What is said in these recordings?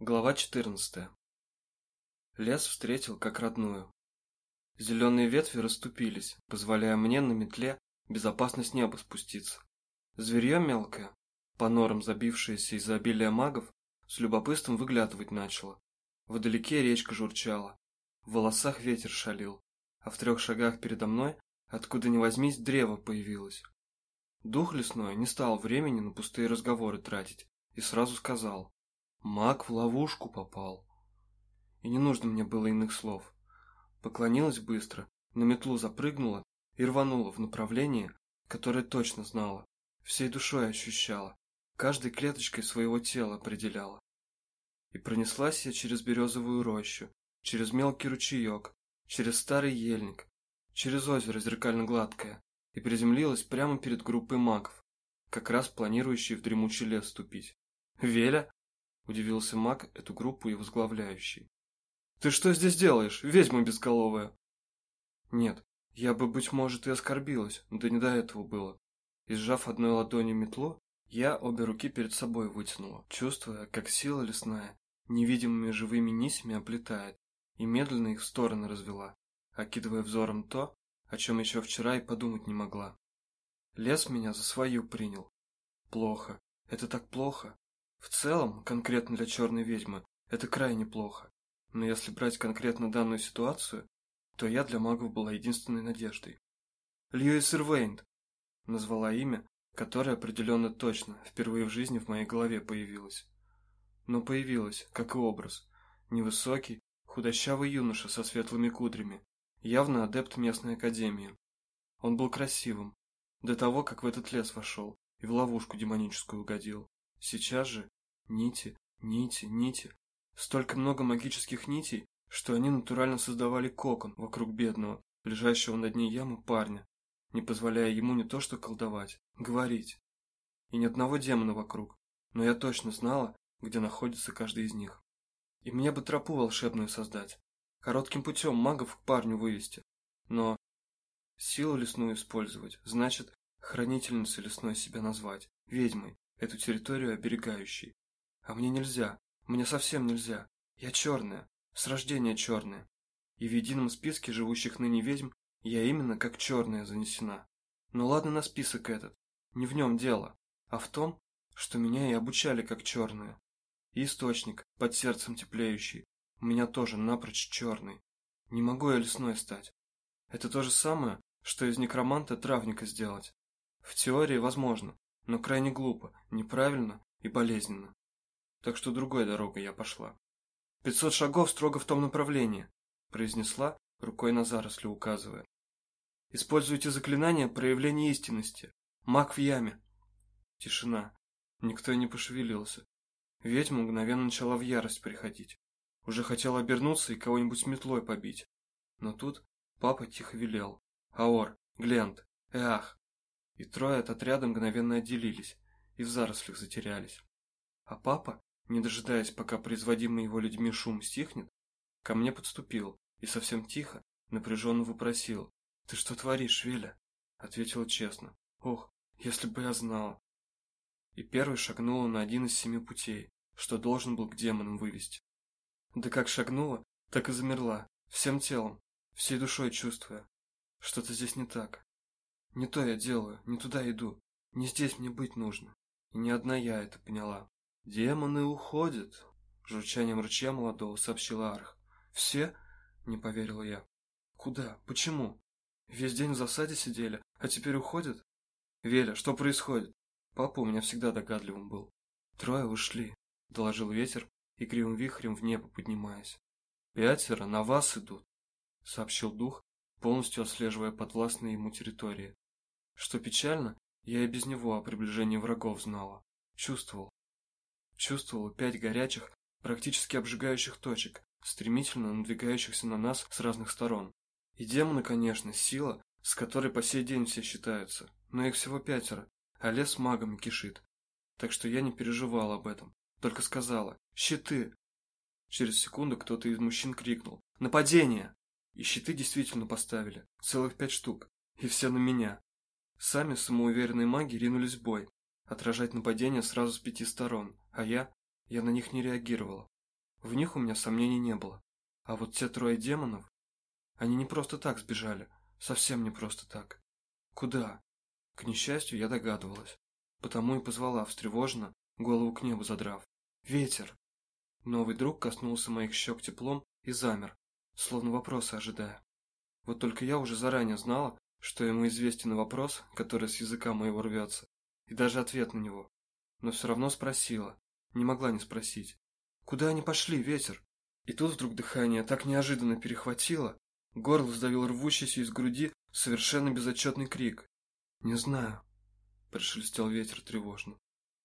Глава 14. Лес встретил как родную. Зеленые ветви расступились, позволяя мне на метле безопасно с неба спуститься. Зверье мелкое, по норам забившееся из-за обилия магов, с любопытством выглядывать начало. Вдалеке речка журчала, в волосах ветер шалил, а в трех шагах передо мной, откуда ни возьмись, древо появилось. Дух лесной не стал времени на пустые разговоры тратить и сразу сказал Маг в ловушку попал. И не нужно мне было иных слов. Поклонилась быстро, на метлу запрыгнула и рванула в направлении, которое точно знала, всей душой ощущала, каждой клеточкой своего тела определяла. И пронеслась я через березовую рощу, через мелкий ручеек, через старый ельник, через озеро зеркально-гладкое и приземлилась прямо перед группой магов, как раз планирующие в дремучий лес вступить. «Веля?» Удивился маг, эту группу и возглавляющий. «Ты что здесь делаешь, ведьма безголовая?» «Нет, я бы, быть может, и оскорбилась, да не до этого было. И сжав одной ладонью метлу, я обе руки перед собой вытянула, чувствуя, как сила лесная невидимыми живыми нитями оплетает, и медленно их в стороны развела, окидывая взором то, о чем еще вчера и подумать не могла. Лес меня за свою принял. Плохо. Это так плохо. В целом, конкретно для черной ведьмы, это крайне плохо. Но если брать конкретно данную ситуацию, то я для магов была единственной надеждой. Льюис Ирвейнд назвала имя, которое определенно точно впервые в жизни в моей голове появилось. Но появилось, как и образ. Невысокий, худощавый юноша со светлыми кудрями, явно адепт местной академии. Он был красивым, до того, как в этот лес вошел и в ловушку демоническую угодил. Сейчас же нити, нити, нити. Столько много магических нитей, что они натурально создавали кокон вокруг бедного, лежащего на дне ямы парня, не позволяя ему не то что колдовать, говорить. И ни одного демона вокруг, но я точно знала, где находится каждый из них. И мне бы тропу волшебную создать, коротким путем магов к парню вывести. Но силу лесную использовать, значит, хранительницей лесной себя назвать, ведьмой, эту территорию оберегающей. А мне нельзя, мне совсем нельзя. Я черная, с рождения черная. И в едином списке живущих ныне ведьм я именно как черная занесена. Ну ладно на список этот, не в нем дело, а в том, что меня и обучали как черную. И источник, под сердцем теплеющий, у меня тоже напрочь черный. Не могу я лесной стать. Это то же самое, что из некроманта травника сделать. В теории возможно, но крайне глупо, неправильно и болезненно. Так что другой дорогой я пошла. «Пятьсот шагов строго в том направлении», – произнесла, рукой на заросли указывая. «Используйте заклинание проявления истинности. Маг в яме». Тишина. Никто не пошевелился. Ведьма мгновенно начала в ярость приходить. Уже хотела обернуться и кого-нибудь метлой побить. Но тут папа тихо велел. «Аор, Глент, Эах, и трое от отряда мгновенно отделились и в зарослях затерялись. А папа, не дожидаясь, пока производимый его людьми шум стихнет, ко мне подступил и совсем тихо, напряженно вопросил. «Ты что творишь, Веля?» Ответила честно. «Ох, если бы я знала!» И первый шагнула на один из семи путей, что должен был к демонам вывести. Да как шагнула, так и замерла, всем телом, всей душой чувствуя. Что-то здесь не так. Не то я делаю, не туда иду. Не здесь мне быть нужно. И не одна я это поняла. Демоны уходят, журчанием ручья молодого сообщила Арх. Все? Не поверила я. Куда? Почему? Весь день в засаде сидели, а теперь уходят? Веля, что происходит? Папа у меня всегда догадливым был. Трое ушли, доложил ветер и кривым вихрем в небо поднимаясь. Пятеро на вас идут, сообщил дух, полностью отслеживая подвластные ему территории. Что печально, я и без него о приближении врагов знала. Чувствовал. Чувствовал пять горячих, практически обжигающих точек, стремительно надвигающихся на нас с разных сторон. И демоны, конечно, сила, с которой по сей день все считаются, но их всего пятеро, а лес магами кишит. Так что я не переживала об этом, только сказала «Щиты!». Через секунду кто-то из мужчин крикнул «Нападение!». И щиты действительно поставили, целых пять штук, и все на меня. Сами самоуверенные маги ринулись в бой, отражать нападения сразу с пяти сторон, а я, я на них не реагировала. В них у меня сомнений не было. А вот те трое демонов, они не просто так сбежали, совсем не просто так. Куда? К несчастью, я догадывалась. Потому и позвала встревоженно, голову к небу задрав. Ветер! Новый друг коснулся моих щек теплом и замер, словно вопроса ожидая. Вот только я уже заранее знала, что ему известен вопрос, который с языка моего рвется, и даже ответ на него. Но все равно спросила, не могла не спросить. Куда они пошли, ветер? И тут вдруг дыхание так неожиданно перехватило, горло сдавил рвущийся из груди совершенно безотчетный крик. «Не знаю», – прошелестел ветер тревожно.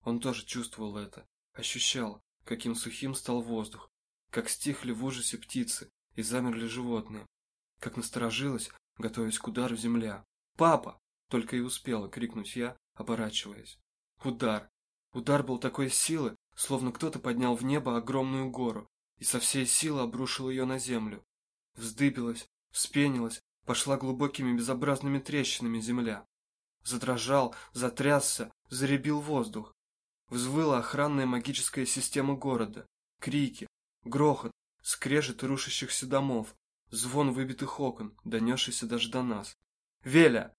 Он тоже чувствовал это, ощущал, каким сухим стал воздух, как стихли в ужасе птицы и замерли животные, как насторожилась, готовясь к удару земля. «Папа!» – только и успела крикнуть я, оборачиваясь. Удар! Удар был такой силы, словно кто-то поднял в небо огромную гору и со всей силы обрушил ее на землю. Вздыбилась, вспенилась, пошла глубокими безобразными трещинами земля. Задрожал, затрясся, заребил воздух. Взвыла охранная магическая система города. Крики, грохот, скрежет рушащихся домов, звон выбитых окон, донесшийся даже до нас. «Веля!»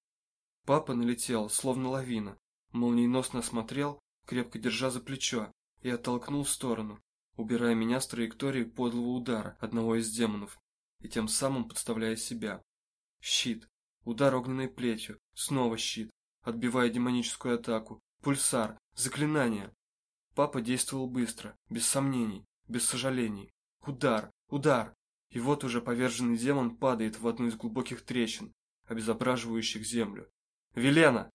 Папа налетел, словно лавина, молниеносно осмотрел, крепко держа за плечо, и оттолкнул в сторону, убирая меня с траектории подлого удара одного из демонов, и тем самым подставляя себя. Щит, удар огненной плетью, снова щит, отбивая демоническую атаку, пульсар, заклинание. Папа действовал быстро, без сомнений, без сожалений. Удар, удар, и вот уже поверженный демон падает в одну из глубоких трещин, обезображивающих землю. «Велена!»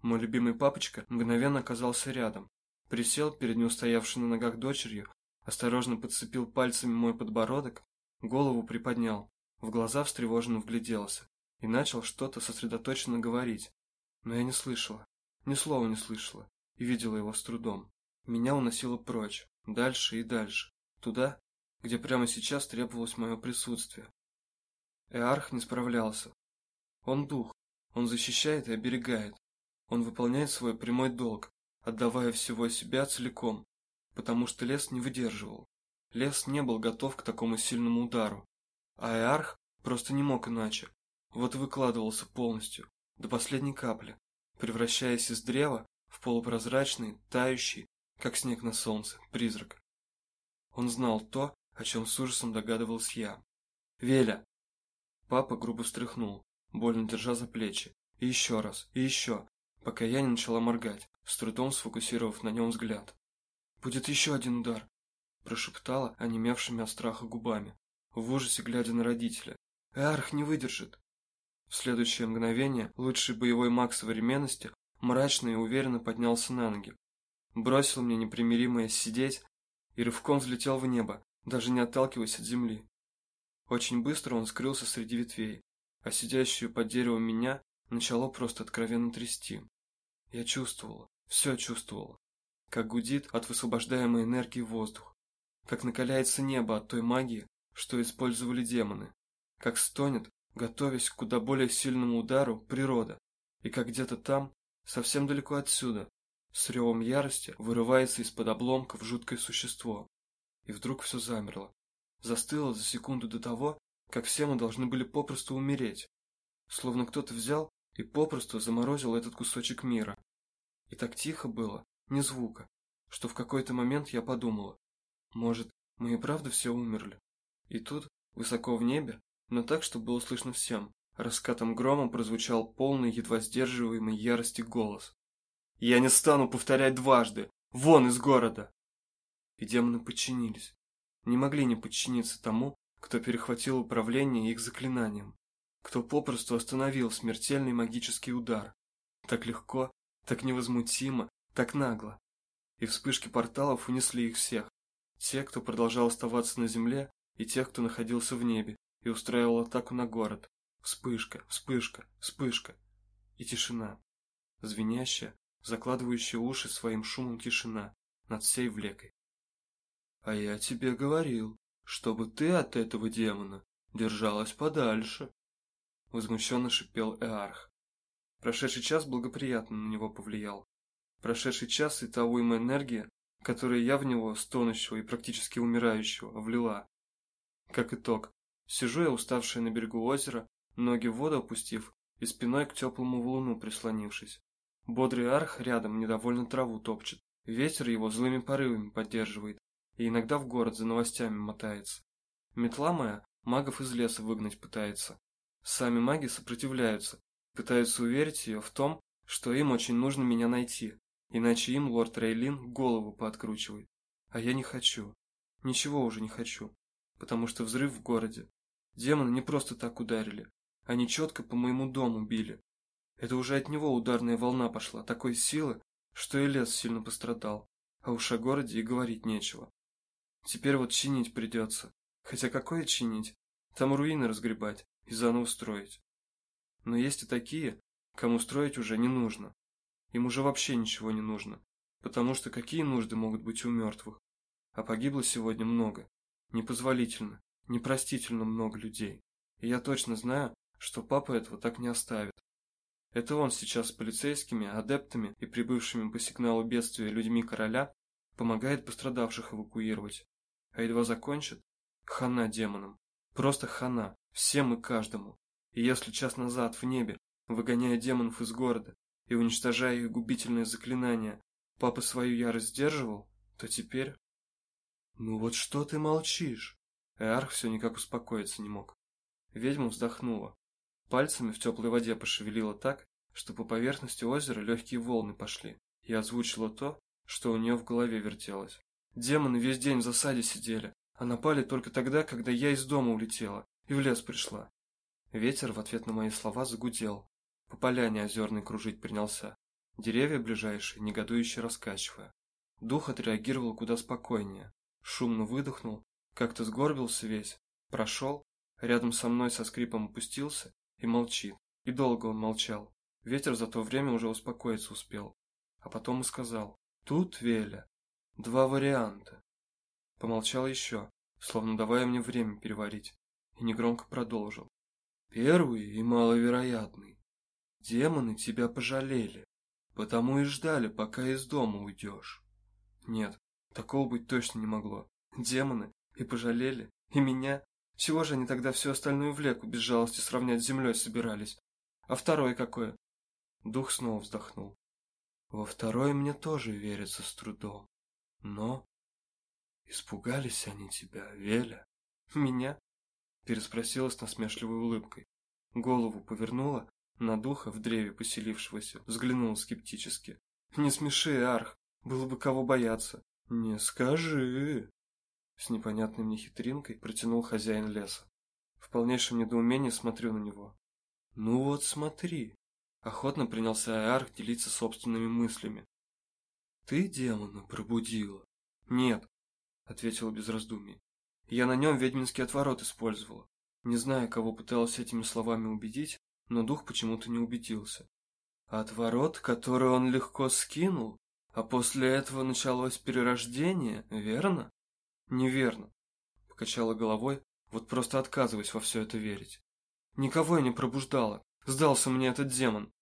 Мой любимый папочка мгновенно оказался рядом, присел перед неустоявшей на ногах дочерью, осторожно подцепил пальцами мой подбородок, голову приподнял, в глаза встревоженно вгляделся и начал что-то сосредоточенно говорить. Но я не слышала, ни слова не слышала и видела его с трудом. Меня уносило прочь, дальше и дальше, туда, где прямо сейчас требовалось мое присутствие. Эарх не справлялся. Он дух, он защищает и оберегает. Он выполняет свой прямой долг, отдавая всего себя целиком, потому что лес не выдерживал. Лес не был готов к такому сильному удару, а Эарх просто не мог иначе. Вот выкладывался полностью, до последней капли, превращаясь из древа в полупрозрачный, тающий, как снег на солнце, призрак. Он знал то, о чем с ужасом догадывался я. «Веля!» Папа грубо встряхнул, больно держа за плечи. И еще раз, и еще, пока я не начала моргать, с трудом сфокусировав на нем взгляд. «Будет еще один удар!» прошептала онемевшими от страха губами, в ужасе глядя на родителя. «Эарх не выдержит!» В следующее мгновение лучший боевой маг современности мрачно и уверенно поднялся на ноги, бросил мне непримиримое сидеть и рывком взлетел в небо, даже не отталкиваясь от земли. Очень быстро он скрылся среди ветвей, а сидящую под деревом меня начало просто откровенно трясти. Я чувствовала, все чувствовала, как гудит от высвобождаемой энергии воздух, как накаляется небо от той магии, что использовали демоны, как стонет, готовясь к куда более сильному удару, природа, и как где-то там, совсем далеко отсюда, с ревом ярости вырывается из-под обломков жуткое существо, и вдруг все замерло. Застыло за секунду до того, как все мы должны были попросту умереть. Словно кто-то взял и попросту заморозил этот кусочек мира. И так тихо было, ни звука, что в какой-то момент я подумала, может, мы и правда все умерли. И тут, высоко в небе, но так, чтобы было слышно всем, раскатом громом прозвучал полный, едва сдерживаемый ярости голос. «Я не стану повторять дважды! Вон из города!» И демоны подчинились. Не могли не подчиниться тому, кто перехватил управление их заклинанием, кто попросту остановил смертельный магический удар. Так легко, так невозмутимо, так нагло. И вспышки порталов унесли их всех. Те, кто продолжал оставаться на земле, и тех, кто находился в небе и устраивал атаку на город. Вспышка, вспышка, вспышка. И тишина. Звенящая, закладывающая уши своим шумом тишина над всей влекой. А я тебе говорил, чтобы ты от этого демона держалась подальше. Возмущенно шипел Эарх. Прошедший час благоприятно на него повлиял. Прошедший час и того им энергия которые я в него, стонущего и практически умирающего, влила. Как итог, сижу я уставшая на берегу озера, ноги в воду опустив и спиной к теплому валуну прислонившись. Бодрый арх рядом недовольно траву топчет, ветер его злыми порывами поддерживает, и иногда в город за новостями мотается. Метла моя магов из леса выгнать пытается. Сами маги сопротивляются, пытаются уверить ее в том, что им очень нужно меня найти, иначе им лорд Рейлин голову пооткручивает. А я не хочу. Ничего уже не хочу, потому что взрыв в городе. Демоны не просто так ударили, они четко по моему дому били. Это уже от него ударная волна пошла, такой силы, что и лес сильно пострадал, а уж о городе и говорить нечего. Теперь вот чинить придется. Хотя какое чинить? Там руины разгребать и заново строить. Но есть и такие, кому строить уже не нужно. Им уже вообще ничего не нужно, потому что какие нужды могут быть у мертвых? А погибло сегодня много, непозволительно, непростительно много людей. И я точно знаю, что папа этого так не оставит. Это он сейчас с полицейскими, адептами и прибывшими по сигналу бедствия людьми короля помогает пострадавших эвакуировать. А едва закончит, хана демонам. Просто хана, всем и каждому. И если час назад в небе, выгоняя демонов из города и уничтожая их губительные заклинания, папа свою ярость сдерживал, то теперь... Ну вот что ты молчишь? Эарх все никак успокоиться не мог. Ведьма вздохнула. Пальцами в теплой воде пошевелила так, что по поверхности озера легкие волны пошли, и озвучила то, что у нее в голове вертелось. Демоны весь день в засаде сидели, а напали только тогда, когда я из дома улетела и в лес пришла. Ветер в ответ на мои слова загудел. По поляне озерный кружить принялся. Деревья ближайшие, негодующе раскачивая. Дух отреагировал куда спокойнее. Шумно выдохнул, как-то сгорбился весь, прошел, рядом со мной со скрипом опустился и молчит. И долго он молчал. Ветер за то время уже успокоиться успел. А потом и сказал, тут, Веля, два варианта. Помолчал еще, словно давая мне время переварить, и негромко продолжил. Первый и маловероятный. Демоны тебя пожалели, потому и ждали, пока из дома уйдешь. Нет, такого быть точно не могло. Демоны и пожалели, и меня. Чего же они тогда всю остальную влеку без жалости сравнять с землей собирались? А второй какой? Дух снова вздохнул. Во второй мне тоже верится с трудом. Но... Испугались они тебя, Веля? Меня? Переспросила с насмешливой улыбкой. Голову повернула, на духа в древе поселившегося, взглянула скептически. «Не смеши, Арх, было бы кого бояться». «Не скажи!» С непонятной мне хитринкой протянул хозяин леса. В полнейшем недоумении смотрю на него. «Ну вот смотри!» Охотно принялся Арх делиться собственными мыслями. «Ты демона пробудила?» «Нет», — ответила без раздумий. Я на нем ведьминский отворот использовала. Не знаю, кого пыталась этими словами убедить, но дух почему-то не убедился. Отворот, который он легко скинул, а после этого началось перерождение, верно? Неверно. Покачала головой, вот просто отказываясь во все это верить. Никого я не пробуждала, сдался мне этот демон.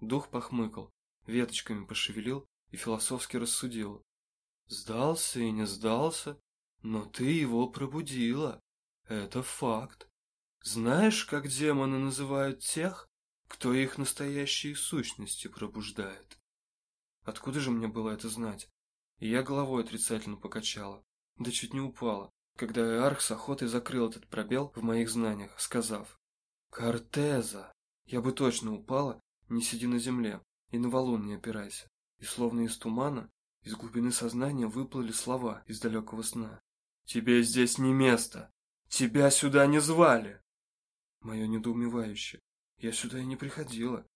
Дух похмыкал, веточками пошевелил и философски рассудил. Сдался и не сдался, но ты его пробудила. Это факт. Знаешь, как демоны называют тех, кто их настоящие сущности пробуждает? Откуда же мне было это знать? И я головой отрицательно покачала. Да чуть не упала, когда Иарх с охотой закрыл этот пробел в моих знаниях, сказав «Кортеза!» Я бы точно упала, не сиди на земле и на валун не опирайся. И словно из тумана, из глубины сознания выплыли слова из далекого сна. «Тебе здесь не место! Тебя сюда не звали!» Мое недоумевающее. Я сюда и не приходила.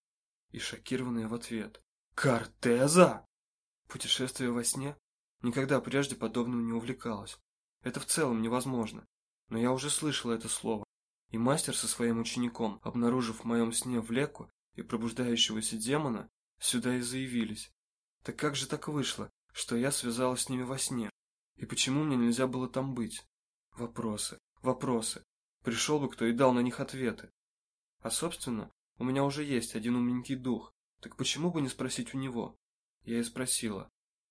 И шокированная в ответ. «Кортеза!» Путешествие во сне? Никогда прежде подобным не увлекалась. Это в целом невозможно. Но я уже слышала это слово. И мастер со своим учеником, обнаружив в моем сне влеку и пробуждающегося демона, сюда и заявились. Так как же так вышло, что я связалась с ними во сне? И почему мне нельзя было там быть? Вопросы, вопросы. Пришел бы кто и дал на них ответы. А собственно, у меня уже есть один умненький дух, так почему бы не спросить у него? Я и спросила.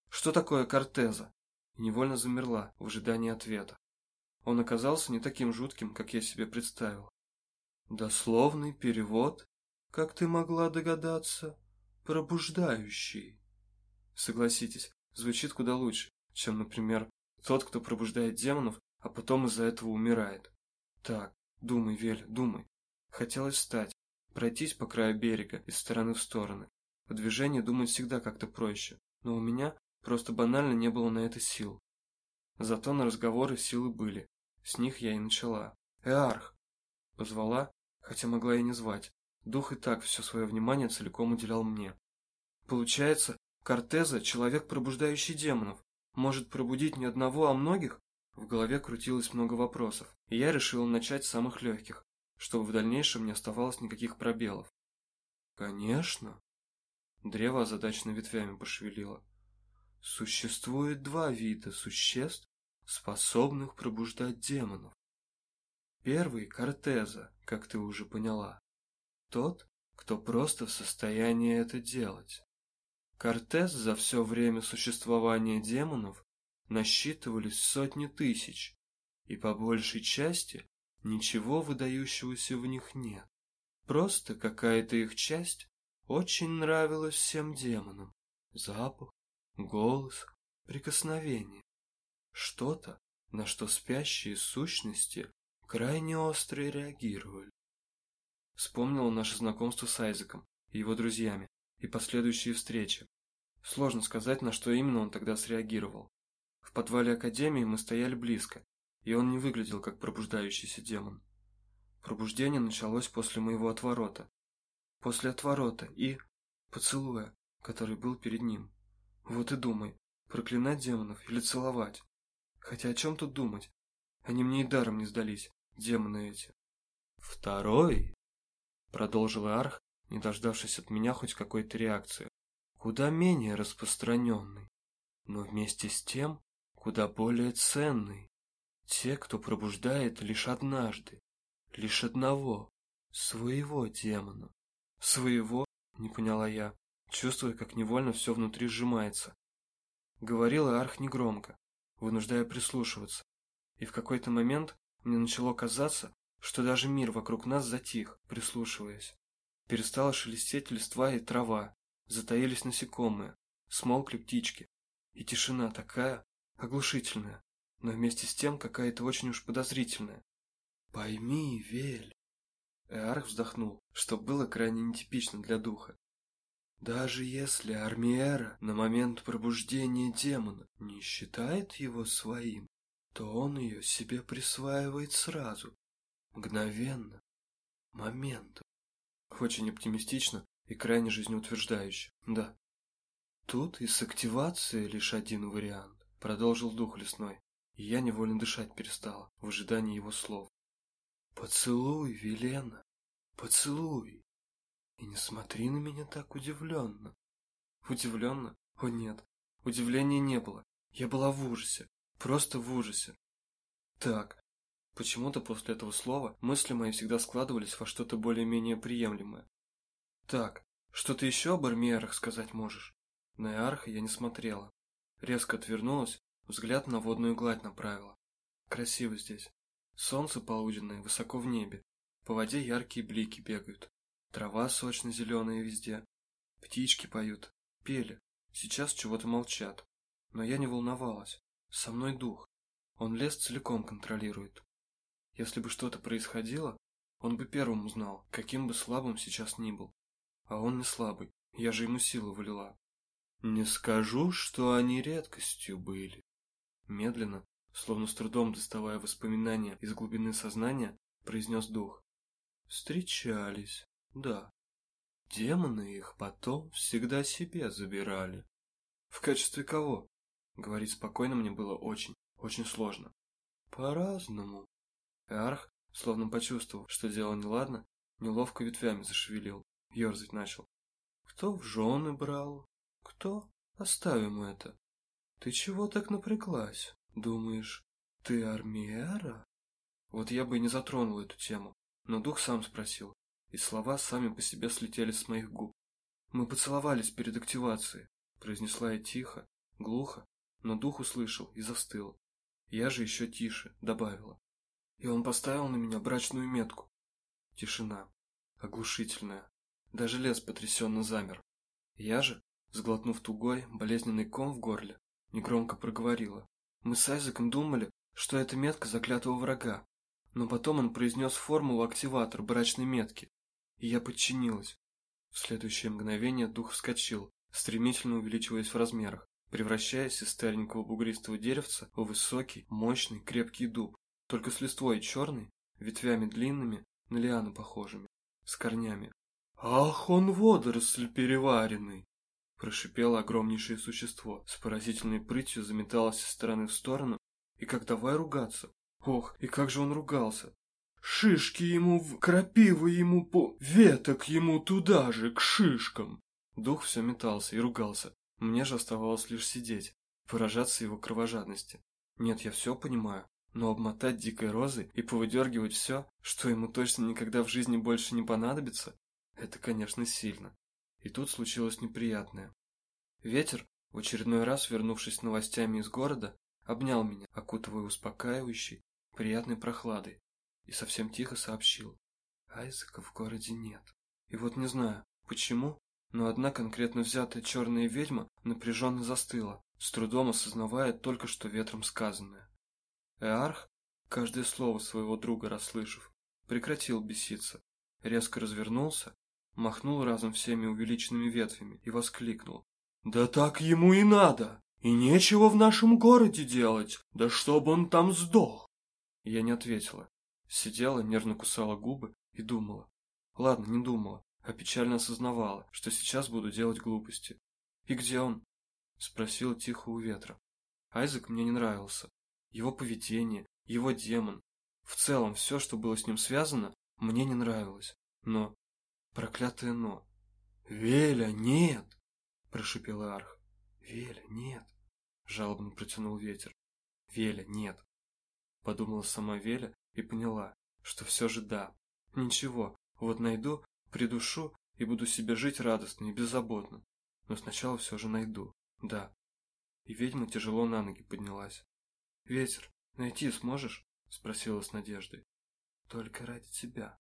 Что такое кортеза? И невольно замерла в ожидании ответа. Он оказался не таким жутким, как я себе представил. Дословный перевод, как ты могла догадаться, пробуждающий. Согласитесь, звучит куда лучше, чем, например, тот, кто пробуждает демонов, а потом из-за этого умирает. Так, думай, Вель, думай. Хотелось встать, пройтись по краю берега из стороны в стороны. По движению думать всегда как-то проще, но у меня просто банально не было на это сил. Зато на разговоры силы были. С них я и начала. «Эарх!» Позвала, хотя могла и не звать. Дух и так все свое внимание целиком уделял мне. Получается, Кортеза – человек, пробуждающий демонов. Может пробудить не одного, а многих? В голове крутилось много вопросов, и я решил начать с самых легких, чтобы в дальнейшем не оставалось никаких пробелов. Конечно. Древо озадаченно ветвями пошевелило. Существует два вида существ, способных пробуждать демонов. Первый – Кортеза, как ты уже поняла. Тот, кто просто в состоянии это делать. Кортез за все время существования демонов насчитывались сотни тысяч, и по большей части ничего выдающегося в них нет. Просто какая-то их часть очень нравилась всем демонам. Запах, голос, прикосновение. Что-то, на что спящие сущности крайне остро реагировали. Вспомнил наше знакомство с Айзеком и его друзьями и последующие встречи. Сложно сказать, на что именно он тогда среагировал. В подвале Академии мы стояли близко, и он не выглядел как пробуждающийся демон. Пробуждение началось после моего отворота. После отворота и поцелуя, который был перед ним. Вот и думай, проклинать демонов или целовать. Хотя о чем тут думать? Они мне и даром не сдались, демоны эти. Второй, продолжил Арх, не дождавшись от меня хоть какой-то реакции, куда менее распространенный, но вместе с тем куда более ценный. Те, кто пробуждает лишь однажды, лишь одного, своего демона. Своего? Не поняла я, чувствуя, как невольно все внутри сжимается. Говорила Арх негромко, вынуждая прислушиваться, и в какой-то момент мне начало казаться, что даже мир вокруг нас затих, прислушиваясь. Перестала шелестеть листва и трава, затаились насекомые, смолкли птички, и тишина такая, оглушительная, но вместе с тем какая-то очень уж подозрительная. «Пойми, Вель!» Эарх вздохнул, что было крайне нетипично для духа. Даже если Армиера на момент пробуждения демона не считает его своим, то он ее себе присваивает сразу, мгновенно, моментом. Очень оптимистично и крайне жизнеутверждающе, да. Тут и с активацией лишь один вариант, продолжил дух лесной, и я невольно дышать перестала в ожидании его слов. Поцелуй, Велена, поцелуй. И не смотри на меня так удивленно. Удивленно? О нет, удивления не было. Я была в ужасе, просто в ужасе. Так, почему-то после этого слова мысли мои всегда складывались во что-то более-менее приемлемое. Так, что ты еще об армиерах сказать можешь? На Иарха я не смотрела. Резко отвернулась, взгляд на водную гладь направила. Красиво здесь. Солнце полуденное высоко в небе. По воде яркие блики бегают. Трава сочно-зеленая везде. Птички поют. Пели. Сейчас чего-то молчат. Но я не волновалась. Со мной дух. Он лес целиком контролирует. Если бы что-то происходило, он бы первым узнал, каким бы слабым сейчас ни был. А он не слабый, я же ему силу вылила. Не скажу, что они редкостью были. Медленно, словно с трудом доставая воспоминания из глубины сознания, произнес дух. Встречались. Да. Демоны их потом всегда себе забирали. В качестве кого? Говорить спокойно мне было очень, очень сложно. По-разному. Арх, словно почувствовал, что дело неладно, неловко ветвями зашевелил, ерзать начал. Кто в жены брал, кто? Оставим это. Ты чего так напряглась? Думаешь, ты армиера? Вот я бы и не затронул эту тему, но дух сам спросил, и слова сами по себе слетели с моих губ. «Мы поцеловались перед активацией», – произнесла я тихо, Глухо, но дух услышал и застыл. Я же еще тише, добавила. И он поставил на меня брачную метку. Тишина. Оглушительная. Даже лес потрясенно замер. Я же, сглотнув тугой, болезненный ком в горле, негромко проговорила. Мы с Айзеком думали, что это метка заклятого врага. Но потом он произнес формулу-активатор брачной метки, и я подчинилась. В следующее мгновение дух вскочил, стремительно увеличиваясь в размерах, превращаясь из старенького бугристого деревца в высокий, мощный, крепкий дуб, только с листвой черной, ветвями длинными, на лианы похожими, с корнями. «Ах, он водоросль переваренный!» Прошипело огромнейшее существо, с поразительной прытью заметалось из стороны в сторону, и как давай ругаться. Ох, и как же он ругался. Шишки ему в... крапивы ему по... веток ему туда же, к шишкам. Дух все метался и ругался. Мне же оставалось лишь сидеть, поражаться его кровожадности. Нет, я все понимаю, но обмотать дикой розой и повыдергивать все, что ему точно никогда в жизни больше не понадобится, это, конечно, сильно. И тут случилось неприятное. Ветер, в очередной раз вернувшись новостями из города, обнял меня, окутывая успокаивающей, приятной прохладой, и совсем тихо сообщил. Айзека в городе нет. И вот не знаю, почему, но одна конкретно взятая черная ведьма напряженно застыла, с трудом осознавая только что ветром сказанное. Эарх, каждое слово своего друга расслышав, прекратил беситься, резко развернулся махнул разом всеми увеличенными ветвями и воскликнул. «Да так ему и надо! И нечего в нашем городе делать! Да чтоб он там сдох!» Я не ответила. Сидела, нервно кусала губы и думала. Ладно, не думала, а печально осознавала, что сейчас буду делать глупости. «И где он?» – спросила тихо у ветра. Айзек мне не нравился. Его поведение, его демон. В целом, все, что было с ним связано, мне не нравилось. Но Проклятое «но». «Веля, нет!» – прошипел Арх. «Веля, нет!» – жалобно протянул ветер. «Веля, нет!» – подумала сама Веля и поняла, что все же да. Ничего, вот найду, придушу и буду себе жить радостно и беззаботно. Но сначала все же найду, да. И ведьма тяжело на ноги поднялась. «Ветер, найти сможешь?» – спросила с надеждой. «Только ради тебя»,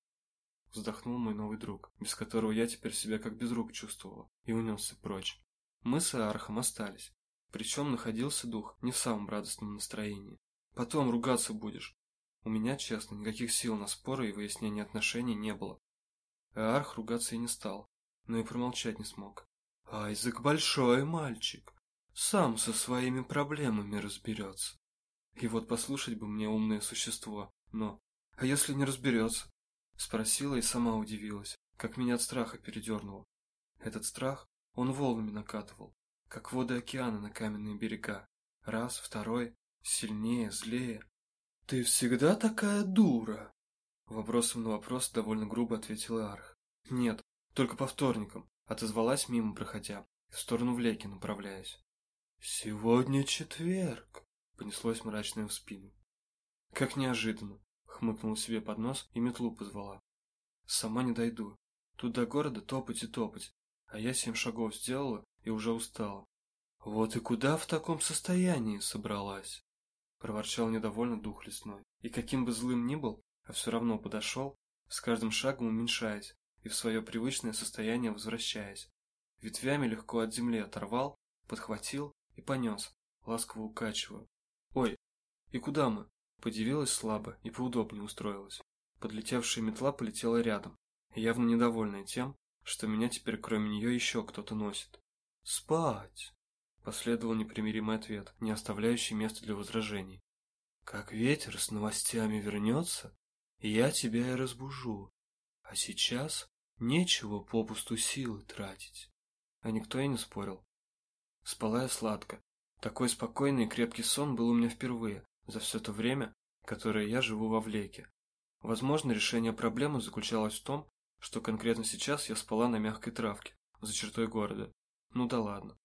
Вздохнул мой новый друг, без которого я теперь себя как без рук чувствовала, и унесся прочь. Мы с Архом остались. Причем находился дух не в самом радостном настроении. Потом ругаться будешь. У меня, честно, никаких сил на споры и выяснение отношений не было. Арх ругаться и не стал, но и промолчать не смог. Айзек большой мальчик. Сам со своими проблемами разберется. И вот послушать бы мне умное существо, но... А если не разберется? Спросила и сама удивилась, как меня от страха передернуло. Этот страх он волнами накатывал, как воды океана на каменные берега. Раз, второй, сильнее, злее. «Ты всегда такая дура?» Вопросом на вопрос довольно грубо ответила Арх. «Нет, только по вторникам», отозвалась мимо проходя, в сторону Влеки направляясь. «Сегодня четверг», понеслось мрачное в спину. Как неожиданно хмыкнула себе под нос и метлу позвала. Сама не дойду. Тут до города топать и топать, а я семь шагов сделала и уже устала. Вот и куда в таком состоянии собралась? Проворчал недовольно дух лесной. И каким бы злым ни был, а все равно подошел, с каждым шагом уменьшаясь и в свое привычное состояние возвращаясь. Ветвями легко от земли оторвал, подхватил и понес, ласково укачивая. Ой, и куда мы? Подивилась слабо и поудобнее устроилась. Подлетевшая метла полетела рядом, явно недовольная тем, что меня теперь кроме нее еще кто-то носит. «Спать!» – последовал непримиримый ответ, не оставляющий места для возражений. «Как ветер с новостями вернется, я тебя и разбужу. А сейчас нечего попусту силы тратить». А никто и не спорил. Спала я сладко. Такой спокойный и крепкий сон был у меня впервые, за все то время, которое я живу во Влеке. Возможно, решение проблемы заключалось в том, что конкретно сейчас я спала на мягкой травке, за чертой города. Ну да ладно.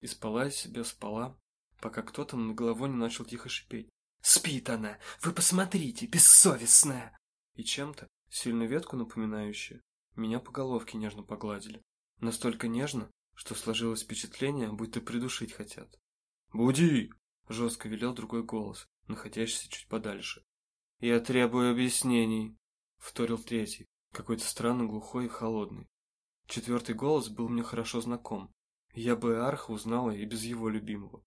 И спала я себе, спала, пока кто-то над головой не начал тихо шипеть. «Спит она! Вы посмотрите, бессовестная!» И чем-то, сильно ветку напоминающую, меня по головке нежно погладили. Настолько нежно, что сложилось впечатление, будто придушить хотят. Буди!» — жестко велел другой голос, находящийся чуть подальше. «Я требую объяснений», — вторил третий, какой-то странно глухой и холодный. Четвертый голос был мне хорошо знаком. Я бы Арха узнала и без его любимого.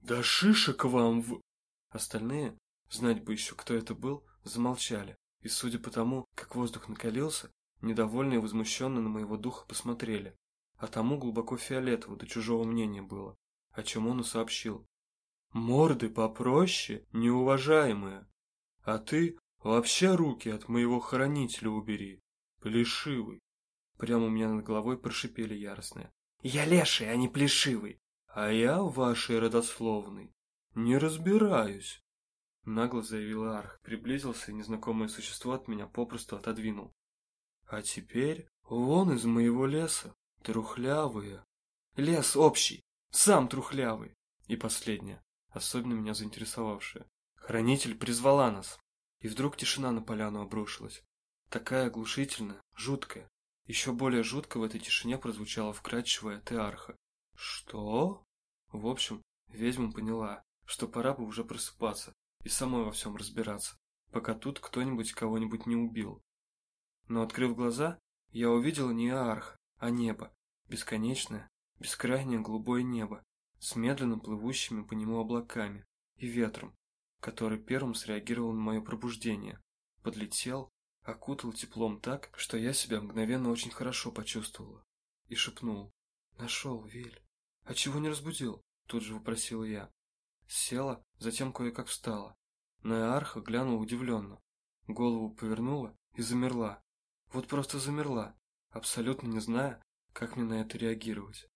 «Да шишек вам в...» Остальные, знать бы еще, кто это был, замолчали, и, судя по тому, как воздух накалился, недовольно и возмущенно на моего духа посмотрели, а тому глубоко фиолетово до чужого мнения было, о чем он и сообщил. «Морды попроще, неуважаемые, а ты вообще руки от моего хранителя убери, плешивый!» Прямо у меня над головой прошипели яростные. «Я леший, а не плешивый!» «А я в вашей родословной не разбираюсь!» Нагло заявил Арх, приблизился, и незнакомое существо от меня попросту отодвинул. «А теперь вон из моего леса, трухлявые!» «Лес общий, сам трухлявый!» И последнее, особенно меня заинтересовавшее. Хранитель призвала нас, и вдруг тишина на поляну обрушилась. Такая оглушительная, жуткая, еще более жутко в этой тишине прозвучало вкрадчивое «Теарха». «Что?» В общем, ведьма поняла, что пора бы уже просыпаться и самой во всем разбираться, пока тут кто-нибудь кого-нибудь не убил. Но, открыв глаза, я увидела не Аарха, а небо, бесконечное, бескрайнее голубое небо, с медленно плывущими по нему облаками и ветром, который первым среагировал на мое пробуждение, подлетел окутал теплом так, что я себя мгновенно очень хорошо почувствовала. И шепнул. «Нашел, Виль. А чего не разбудил?» Тут же вопросила я. Села, затем кое-как встала. На Арха глянула удивленно. Голову повернула и замерла. Вот просто замерла, абсолютно не зная, как мне на это реагировать.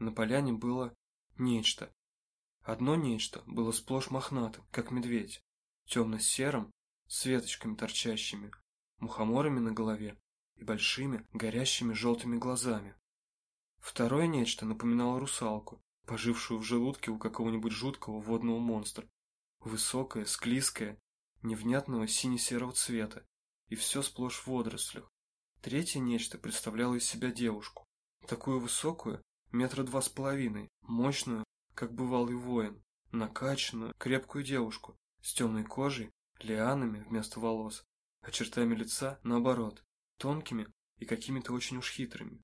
На поляне было нечто. Одно нечто было сплошь мохнатым, как медведь, темно-серым с веточками торчащими, мухоморами на голове и большими, горящими желтыми глазами. Второе нечто напоминало русалку, пожившую в желудке у какого-нибудь жуткого водного монстра. Высокое, склизкое, невнятного сине-серого цвета, и все сплошь в водорослях. Третье нечто представляло из себя девушку, такую высокую, метра два с половиной, мощную, как бывалый воин, накачанную, крепкую девушку, с темной кожей лианами вместо волос, а лица, наоборот, тонкими и какими-то очень уж хитрыми.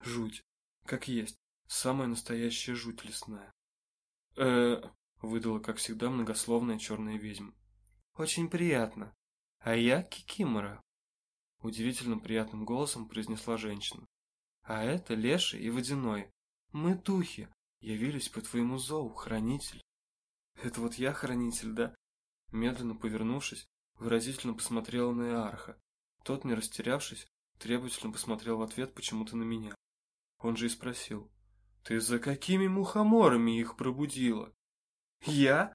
Жуть, как есть, самая настоящая жуть лесная. э выдала, как всегда, многословная черная ведьма. «Очень приятно. А я Кикимора», — удивительно приятным голосом произнесла женщина. «А это Леший и Водяной. Мы духи, явились по твоему зову, хранитель». «Это вот я хранитель, да?» Медленно повернувшись, выразительно посмотрела на Иарха. Тот, не растерявшись, требовательно посмотрел в ответ почему-то на меня. Он же и спросил. «Ты за какими мухоморами их пробудила?» «Я?»